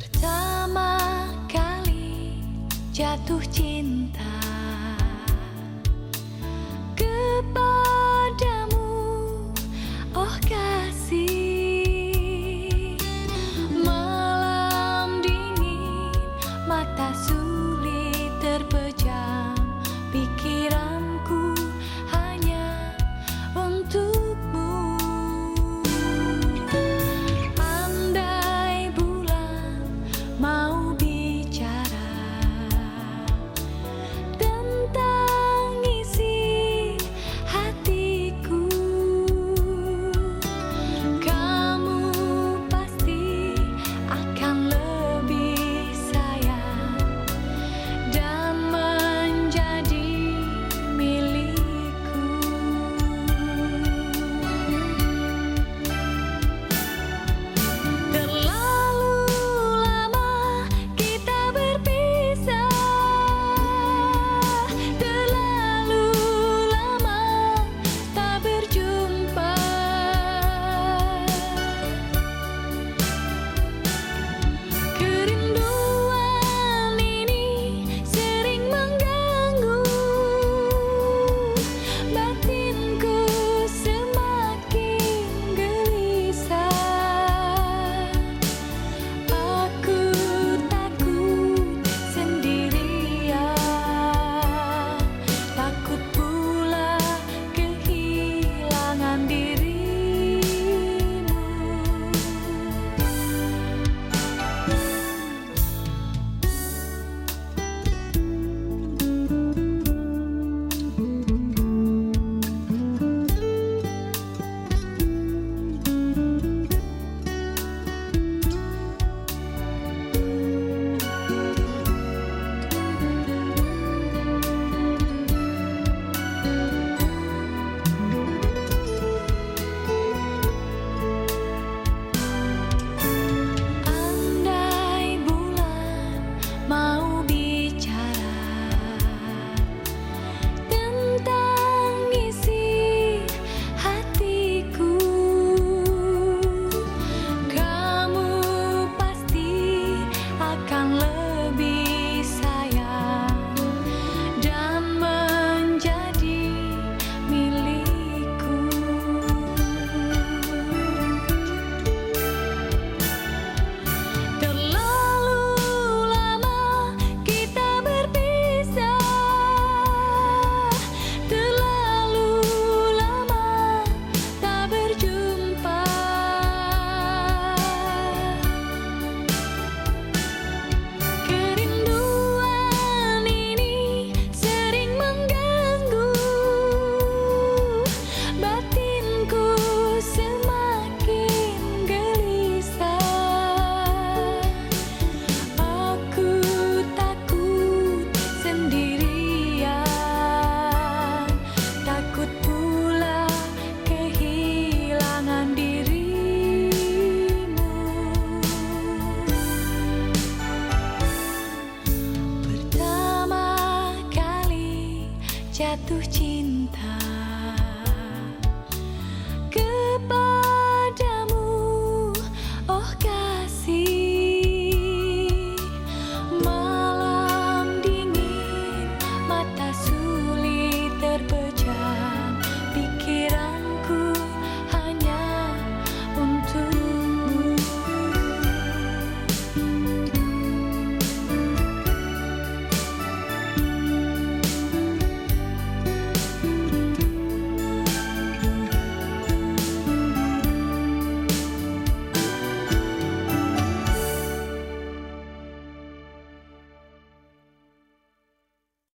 Pertama kali jatuh cinta Tu